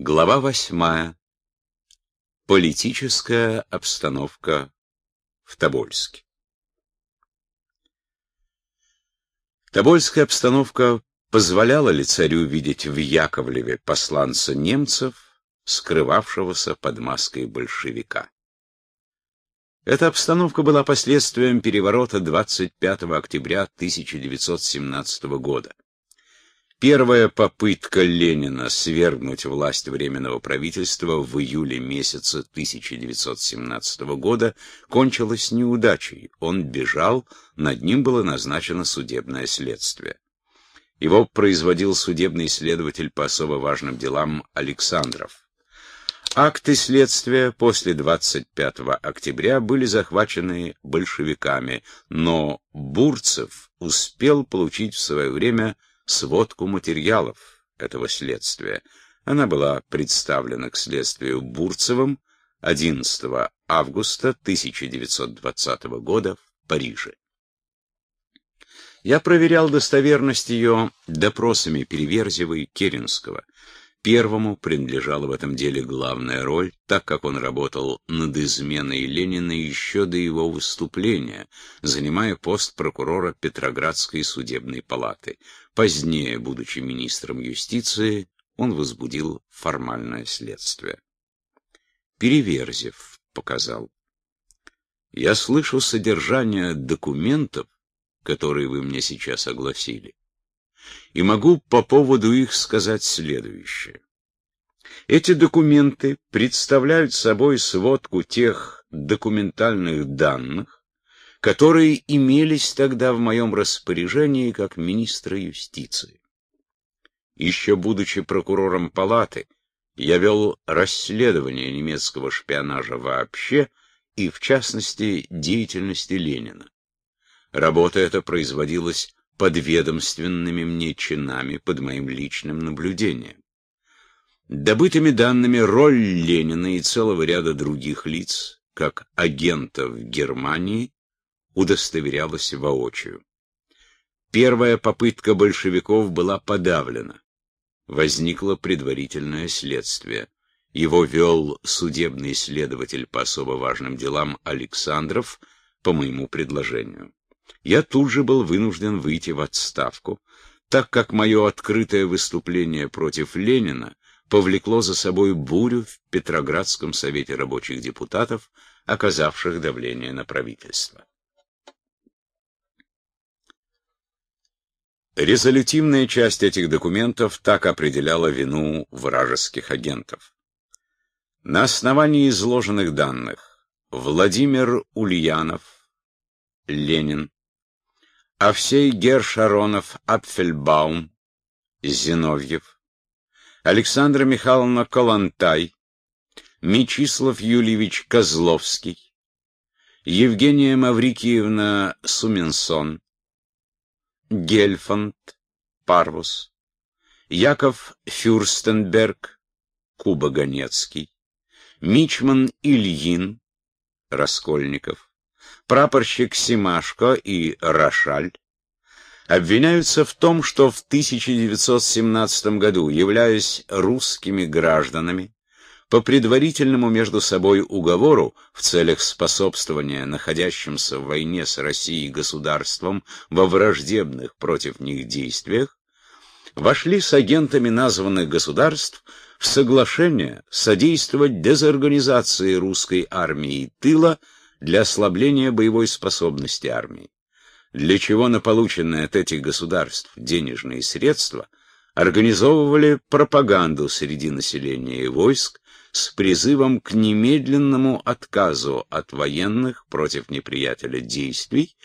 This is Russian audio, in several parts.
Глава восьмая. Политическая обстановка в Тобольске. Тобольская обстановка позволяла ли царю видеть в Яковлеве посланца немцев, скрывавшегося под маской большевика. Эта обстановка была последствием переворота 25 октября 1917 года. Первая попытка Ленина свергнуть власть Временного правительства в июле месяце 1917 года кончилась неудачей. Он бежал, над ним было назначено судебное следствие. Его производил судебный следователь по особо важным делам Александров. Акты следствия после 25 октября были захвачены большевиками, но Бурцев успел получить в свое время сводку материалов этого следствия. Она была представлена к следствию Бурцевым 11 августа 1920 года в Париже. Я проверял достоверность ее допросами Переверзева и Керенского. Первому принадлежала в этом деле главная роль, так как он работал над изменой Ленина еще до его выступления, занимая пост прокурора Петроградской судебной палаты. Позднее, будучи министром юстиции, он возбудил формальное следствие. Переверзев показал. Я слышу содержание документов, которые вы мне сейчас огласили и могу по поводу их сказать следующее. Эти документы представляют собой сводку тех документальных данных, которые имелись тогда в моем распоряжении как министра юстиции. Еще будучи прокурором палаты, я вел расследование немецкого шпионажа вообще и, в частности, деятельности Ленина. Работа эта производилась подведомственными мне чинами под моим личным наблюдением. Добытыми данными роль Ленина и целого ряда других лиц, как агентов Германии, удостоверялась воочию. Первая попытка большевиков была подавлена. Возникло предварительное следствие. Его вел судебный следователь по особо важным делам Александров по моему предложению я тут же был вынужден выйти в отставку, так как мое открытое выступление против Ленина повлекло за собой бурю в Петроградском совете рабочих депутатов, оказавших давление на правительство. Резолютивная часть этих документов так определяла вину вражеских агентов. На основании изложенных данных Владимир Ульянов, Ленин, Овсей Гершаронов, Апфельбаум, Зиновьев, Александра Михайловна Колонтай, Мечислав Юльевич Козловский, Евгения Маврикиевна Суменсон, Гельфанд, Парвус, Яков Фюрстенберг, Кубаганецкий, Мичман Ильин, Раскольников, прапорщик Симашко и Рошаль обвиняются в том, что в 1917 году, являясь русскими гражданами, по предварительному между собой уговору в целях способствования находящимся в войне с Россией государствам во враждебных против них действиях, вошли с агентами названных государств в соглашение содействовать дезорганизации русской армии и тыла для ослабления боевой способности армии, для чего на полученные от этих государств денежные средства организовывали пропаганду среди населения и войск с призывом к немедленному отказу от военных против неприятеля действий,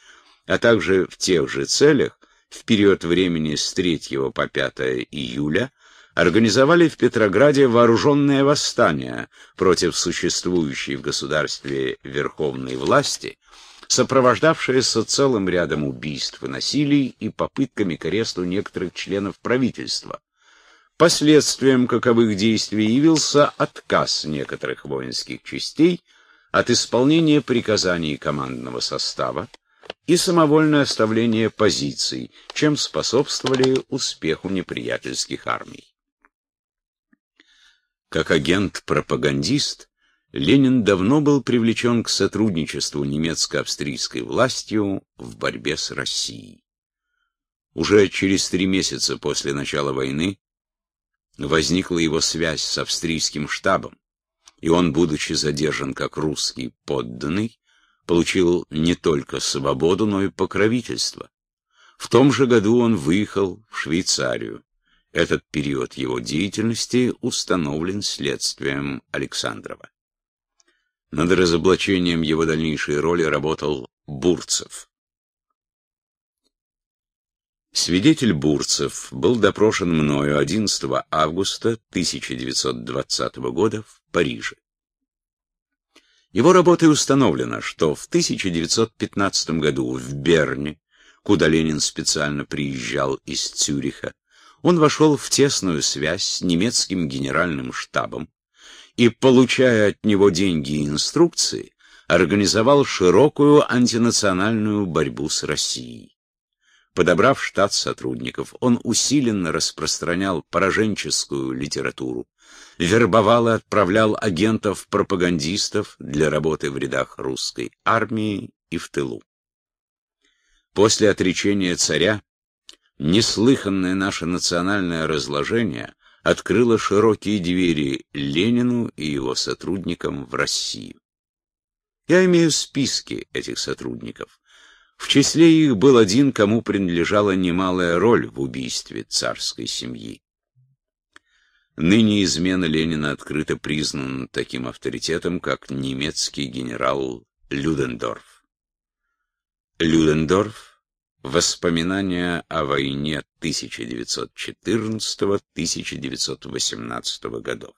а также в тех же целях в период времени с 3 по 5 июля организовали в Петрограде вооруженное восстание против существующей в государстве верховной власти, сопровождавшееся целым рядом убийств и насилий и попытками к аресту некоторых членов правительства. Последствием каковых действий явился отказ некоторых воинских частей от исполнения приказаний командного состава и самовольное оставление позиций, чем способствовали успеху неприятельских армий. Как агент-пропагандист, Ленин давно был привлечен к сотрудничеству немецко-австрийской властью в борьбе с Россией. Уже через три месяца после начала войны возникла его связь с австрийским штабом, и он, будучи задержан как русский подданный, получил не только свободу, но и покровительство. В том же году он выехал в Швейцарию. Этот период его деятельности установлен следствием Александрова. Над разоблачением его дальнейшей роли работал Бурцев. Свидетель Бурцев был допрошен мною 11 августа 1920 года в Париже. Его работой установлено, что в 1915 году в Берне, куда Ленин специально приезжал из Цюриха, он вошел в тесную связь с немецким генеральным штабом, и, получая от него деньги и инструкции, организовал широкую антинациональную борьбу с Россией. Подобрав штат сотрудников, он усиленно распространял пораженческую литературу, вербовал и отправлял агентов-пропагандистов для работы в рядах русской армии и в тылу. После отречения царя неслыханное наше национальное разложение открыла широкие двери Ленину и его сотрудникам в Россию. Я имею списки этих сотрудников. В числе их был один, кому принадлежала немалая роль в убийстве царской семьи. Ныне измена Ленина открыто признана таким авторитетом, как немецкий генерал Людендорф. Людендорф Воспоминания о войне 1914-1918 годов.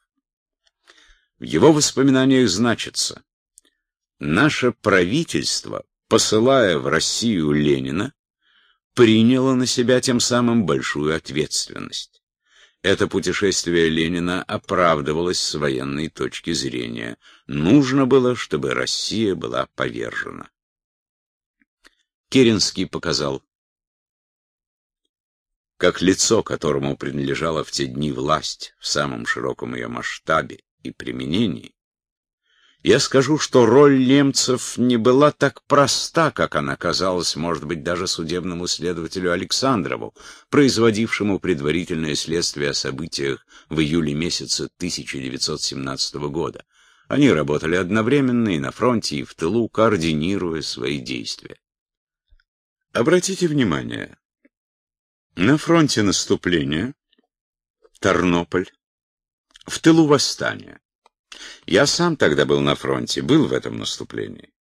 В его воспоминаниях значится «Наше правительство, посылая в Россию Ленина, приняло на себя тем самым большую ответственность. Это путешествие Ленина оправдывалось с военной точки зрения. Нужно было, чтобы Россия была повержена. Керенский показал, как лицо, которому принадлежала в те дни власть в самом широком ее масштабе и применении, я скажу, что роль немцев не была так проста, как она казалась, может быть, даже судебному следователю Александрову, производившему предварительное следствие о событиях в июле месяце 1917 года. Они работали одновременно и на фронте, и в тылу, координируя свои действия. Обратите внимание, на фронте наступления Тарнополь, в тылу восстания. Я сам тогда был на фронте, был в этом наступлении.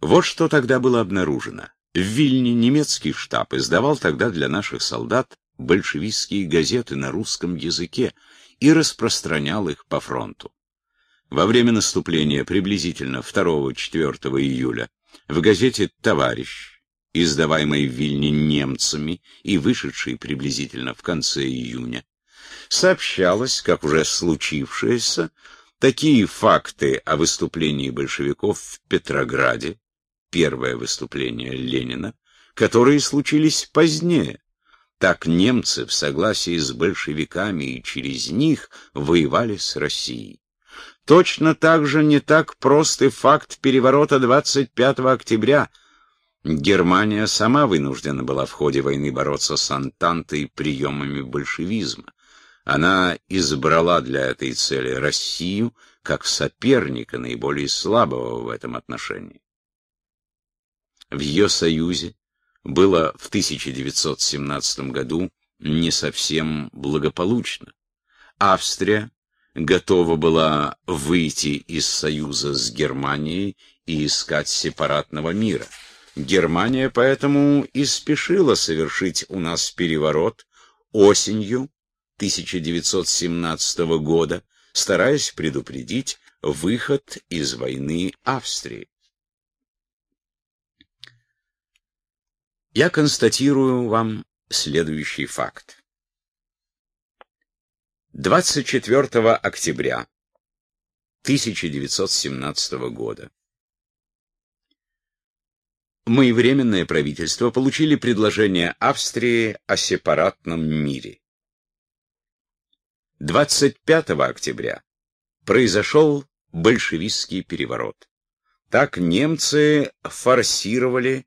Вот что тогда было обнаружено. В Вильне немецкий штаб издавал тогда для наших солдат большевистские газеты на русском языке и распространял их по фронту. Во время наступления, приблизительно 2-4 июля, в газете «Товарищ» издаваемой в Вильне немцами и вышедшей приблизительно в конце июня, сообщалось, как уже случившееся, такие факты о выступлении большевиков в Петрограде, первое выступление Ленина, которые случились позднее. Так немцы в согласии с большевиками и через них воевали с Россией. Точно так же не так прост и факт переворота 25 октября Германия сама вынуждена была в ходе войны бороться с Антантой приемами большевизма. Она избрала для этой цели Россию как соперника наиболее слабого в этом отношении. В ее союзе было в 1917 году не совсем благополучно. Австрия готова была выйти из союза с Германией и искать сепаратного мира. Германия поэтому и спешила совершить у нас переворот осенью 1917 года, стараясь предупредить выход из войны Австрии. Я констатирую вам следующий факт. 24 октября 1917 года мы, Временное правительство, получили предложение Австрии о сепаратном мире. 25 октября произошел большевистский переворот. Так немцы форсировали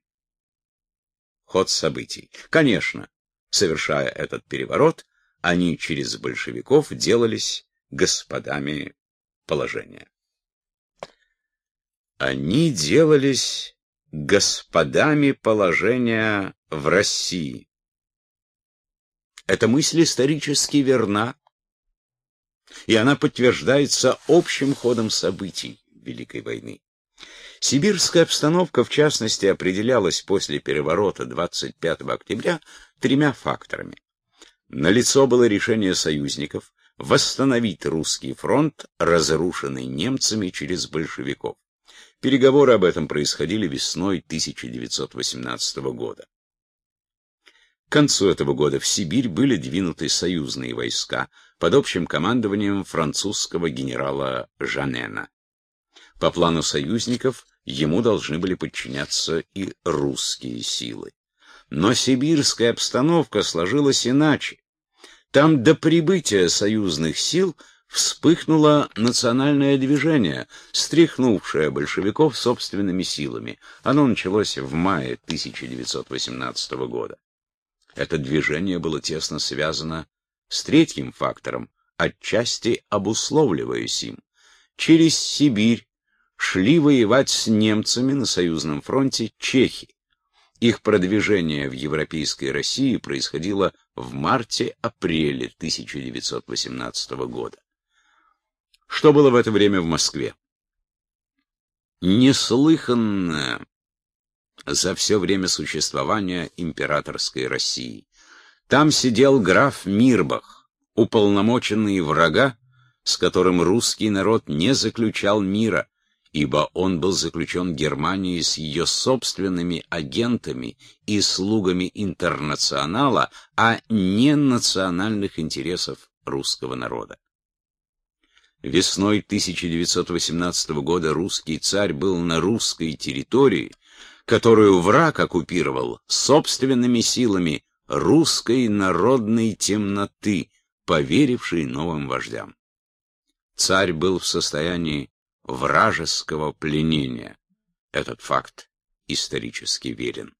ход событий. Конечно, совершая этот переворот, они через большевиков делались господами положения. Они делались господами положения в России. Эта мысль исторически верна, и она подтверждается общим ходом событий Великой войны. Сибирская обстановка, в частности, определялась после переворота 25 октября тремя факторами. Налицо было решение союзников восстановить русский фронт, разрушенный немцами через большевиков. Переговоры об этом происходили весной 1918 года. К концу этого года в Сибирь были двинуты союзные войска под общим командованием французского генерала Жанена. По плану союзников ему должны были подчиняться и русские силы. Но сибирская обстановка сложилась иначе. Там до прибытия союзных сил вспыхнуло национальное движение, стряхнувшее большевиков собственными силами. Оно началось в мае 1918 года. Это движение было тесно связано с третьим фактором, отчасти обусловливаясь им. Через Сибирь шли воевать с немцами на союзном фронте чехи. Их продвижение в европейской России происходило в марте-апреле 1918 года. Что было в это время в Москве? Неслыханное за все время существования императорской России. Там сидел граф Мирбах, уполномоченный врага, с которым русский народ не заключал мира, ибо он был заключен Германией с ее собственными агентами и слугами интернационала, а не национальных интересов русского народа. Весной 1918 года русский царь был на русской территории, которую враг оккупировал собственными силами русской народной темноты, поверившей новым вождям. Царь был в состоянии вражеского пленения. Этот факт исторически верен.